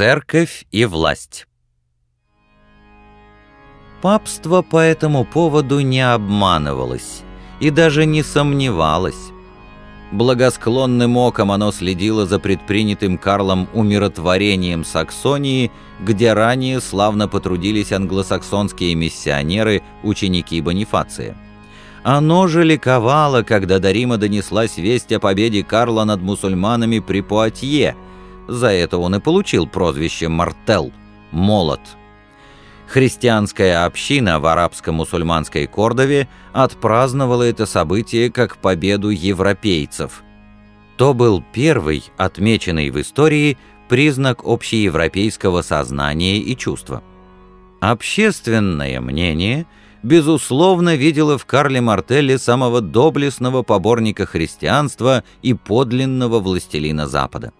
Церковь и власть Папство по этому поводу не обманывалось и даже не сомневалось. Благосклонным оком оно следило за предпринятым Карлом умиротворением Саксонии, где ранее славно потрудились англосаксонские миссионеры, ученики Бонифация. Оно же ликовало, когда до Рима донеслась весть о победе Карла над мусульманами при Пуатье. За это он и получил прозвище «Мартел» — «Молот». Христианская община в арабско-мусульманской Кордове отпраздновала это событие как победу европейцев. То был первый, отмеченный в истории, признак общеевропейского сознания и чувства. Общественное мнение, безусловно, видело в Карле Мартелле самого доблестного поборника христианства и подлинного властелина Запада.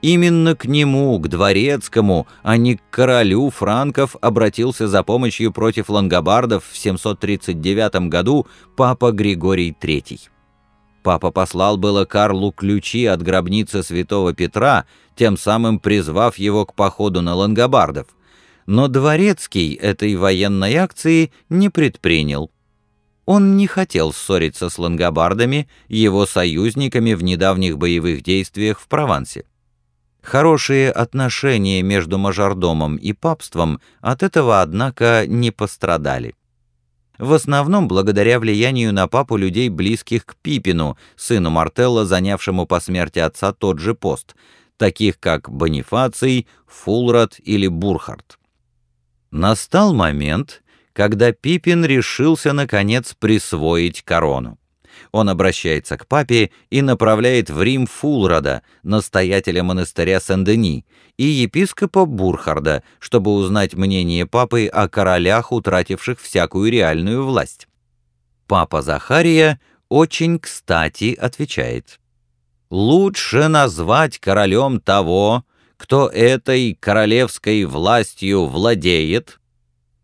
Именно к нему, к дворецкому, а не к королю франков обратился за помощью против лангобардов в 739 году папа Григорий III. Папа послал было Карлу ключи от гробницы святого Петра, тем самым призвав его к походу на лангобардов. Но дворецкий этой военной акции не предпринял. Он не хотел ссориться с лангобардами, его союзниками в недавних боевых действиях в Провансе. Хорошие отношения между мажордомом и папством от этого, однако, не пострадали. В основном благодаря влиянию на папу людей, близких к Пипину, сыну Мартелла, занявшему по смерти отца тот же пост, таких как Бонифаций, Фулрад или Бурхард. Настал момент, когда Пипин решился, наконец, присвоить корону он обращается к папе и направляет в Рим Фулрада, настоятеля монастыря Сен-Дени, и епископа Бурхарда, чтобы узнать мнение папы о королях, утративших всякую реальную власть. Папа Захария очень кстати отвечает. «Лучше назвать королем того, кто этой королевской властью владеет,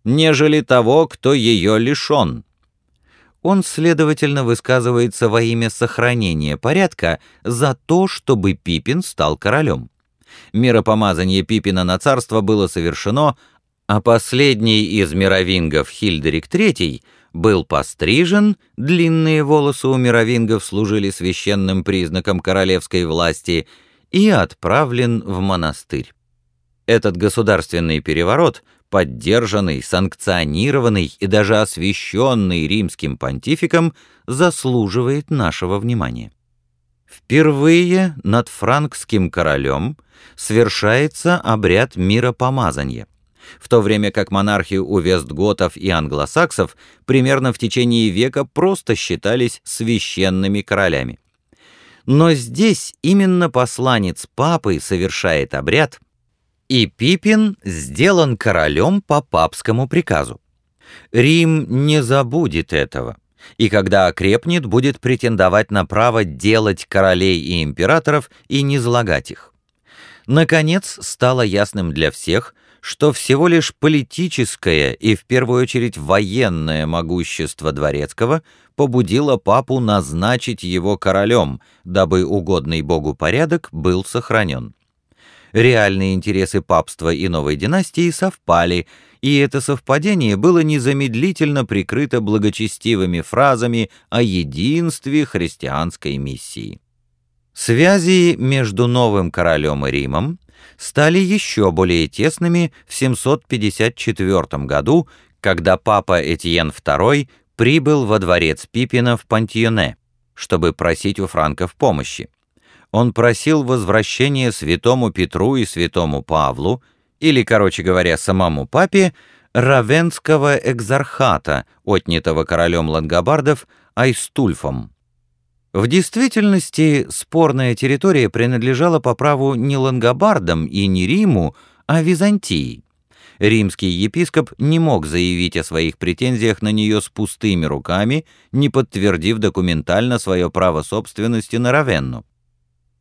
нежели того, кто ее лишен» он, следовательно, высказывается во имя сохранения порядка за то, чтобы Пипин стал королем. Миропомазание Пипина на царство было совершено, а последний из мировингов, Хильдерик III, был пострижен, длинные волосы у мировингов служили священным признаком королевской власти, и отправлен в монастырь. Этот государственный переворот поддержанный, санкционированный и даже освященный римским понтификом, заслуживает нашего внимания. Впервые над франкским королем совершается обряд миропомазания, в то время как монархи у вестготов и англосаксов примерно в течение века просто считались священными королями. Но здесь именно посланец папы совершает обряд – и Пипин сделан королем по папскому приказу. Рим не забудет этого, и когда окрепнет, будет претендовать на право делать королей и императоров и не злагать их. Наконец, стало ясным для всех, что всего лишь политическое и в первую очередь военное могущество Дворецкого побудило папу назначить его королем, дабы угодный Богу порядок был сохранен реальные интересы папства и новой династии совпали, и это совпадение было незамедлительно прикрыто благочестивыми фразами о единстве христианской миссии. Связи между новым королем и Римом стали еще более тесными в 754 году, когда папа Этьен II прибыл во дворец Пипина в Пантьоне, чтобы просить у франков помощи он просил возвращения святому Петру и святому Павлу, или, короче говоря, самому папе, Равенского экзархата, отнятого королем лангобардов Айстульфом. В действительности спорная территория принадлежала по праву не лангобардам и не Риму, а Византии. Римский епископ не мог заявить о своих претензиях на нее с пустыми руками, не подтвердив документально свое право собственности на Равенну.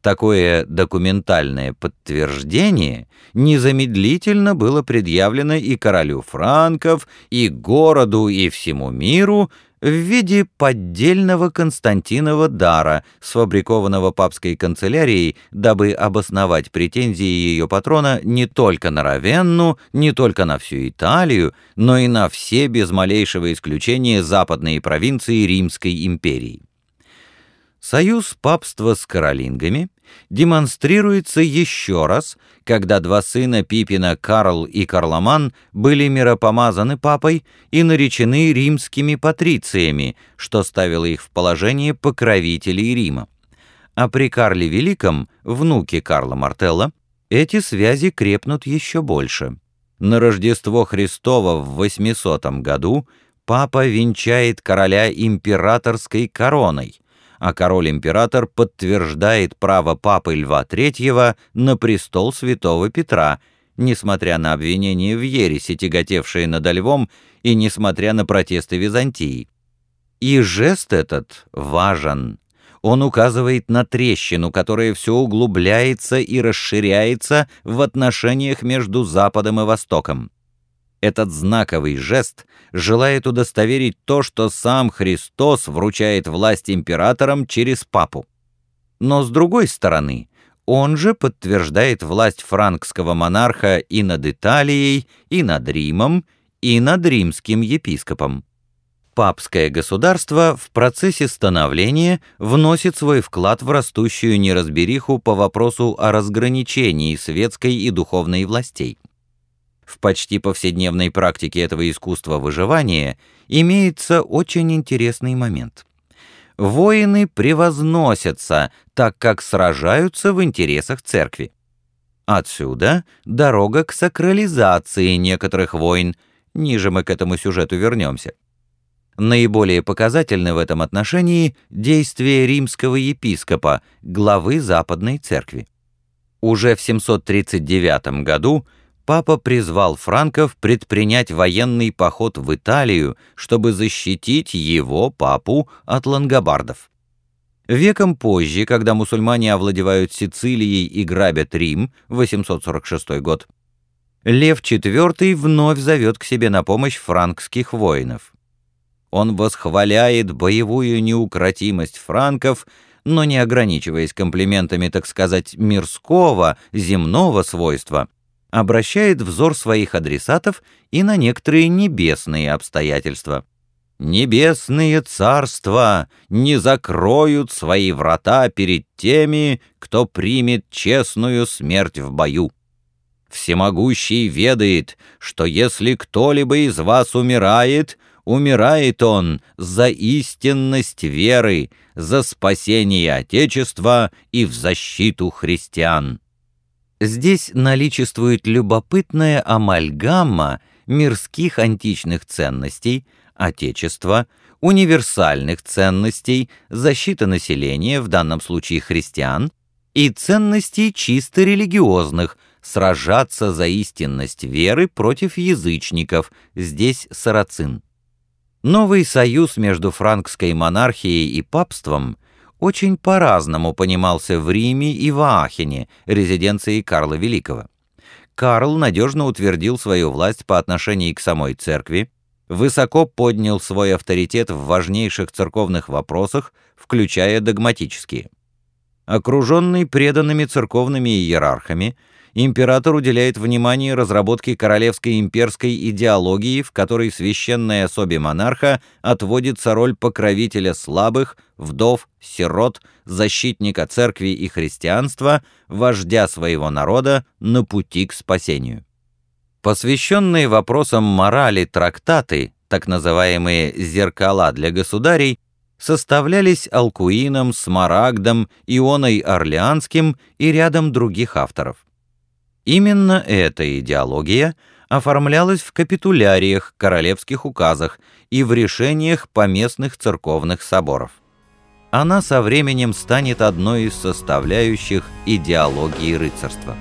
Такое документальное подтверждение незамедлительно было предъявлено и королю франков, и городу, и всему миру в виде поддельного Константинова дара, сфабрикованного папской канцелярией, дабы обосновать претензии ее патрона не только на Равенну, не только на всю Италию, но и на все без малейшего исключения западные провинции Римской империи. Союз папства с каролингами демонстрируется еще раз, когда два сына Пипина Карл и Карломан были миропомазаны папой и наречены римскими патрициями, что ставило их в положение покровителей Рима. А при Карле Великом, внуке Карла Мартелла, эти связи крепнут еще больше. На Рождество Христово в 800 году папа венчает короля императорской короной – а король-император подтверждает право папы Льва III на престол святого Петра, несмотря на обвинения в ереси, тяготевшие над Львом, и несмотря на протесты Византии. И жест этот важен. Он указывает на трещину, которая все углубляется и расширяется в отношениях между Западом и Востоком. Этот знаковый жест желает удостоверить то, что сам Христос вручает власть императорам через папу. Но с другой стороны, он же подтверждает власть франкского монарха и над Италией, и над Римом, и над римским епископом. Папское государство в процессе становления вносит свой вклад в растущую неразбериху по вопросу о разграничении светской и духовной властей в почти повседневной практике этого искусства выживания имеется очень интересный момент. Воины превозносятся, так как сражаются в интересах церкви. Отсюда дорога к сакрализации некоторых войн, ниже мы к этому сюжету вернемся. Наиболее показательны в этом отношении действия римского епископа, главы Западной Церкви. Уже в 739 году папа призвал франков предпринять военный поход в Италию, чтобы защитить его, папу, от лангобардов. Веком позже, когда мусульмане овладевают Сицилией и грабят Рим, 846 год, Лев IV вновь зовет к себе на помощь франкских воинов. Он восхваляет боевую неукротимость франков, но не ограничиваясь комплиментами, так сказать, мирского, земного свойства, обращает взор своих адресатов и на некоторые небесные обстоятельства. «Небесные царства не закроют свои врата перед теми, кто примет честную смерть в бою. Всемогущий ведает, что если кто-либо из вас умирает, умирает он за истинность веры, за спасение Отечества и в защиту христиан». Здесь наличествует любопытная амальгама мирских античных ценностей, отечества, универсальных ценностей, защита населения, в данном случае христиан, и ценностей чисто религиозных, сражаться за истинность веры против язычников, здесь сарацин. Новый союз между франкской монархией и папством очень по-разному понимался в Риме и в Аахене, резиденции Карла Великого. Карл надежно утвердил свою власть по отношению к самой церкви, высоко поднял свой авторитет в важнейших церковных вопросах, включая догматические. Окруженный преданными церковными иерархами, император уделяет внимание разработке королевской имперской идеологии, в которой священной особе монарха отводится роль покровителя слабых, вдов, сирот, защитника церкви и христианства, вождя своего народа на пути к спасению. Посвященные вопросам морали трактаты, так называемые «зеркала для государей», составлялись Алкуином, Смарагдом, Ионой Орлеанским и рядом других авторов. Именно эта идеология оформлялась в капитуляриях, королевских указах и в решениях поместных церковных соборов. Она со временем станет одной из составляющих идеологии рыцарства.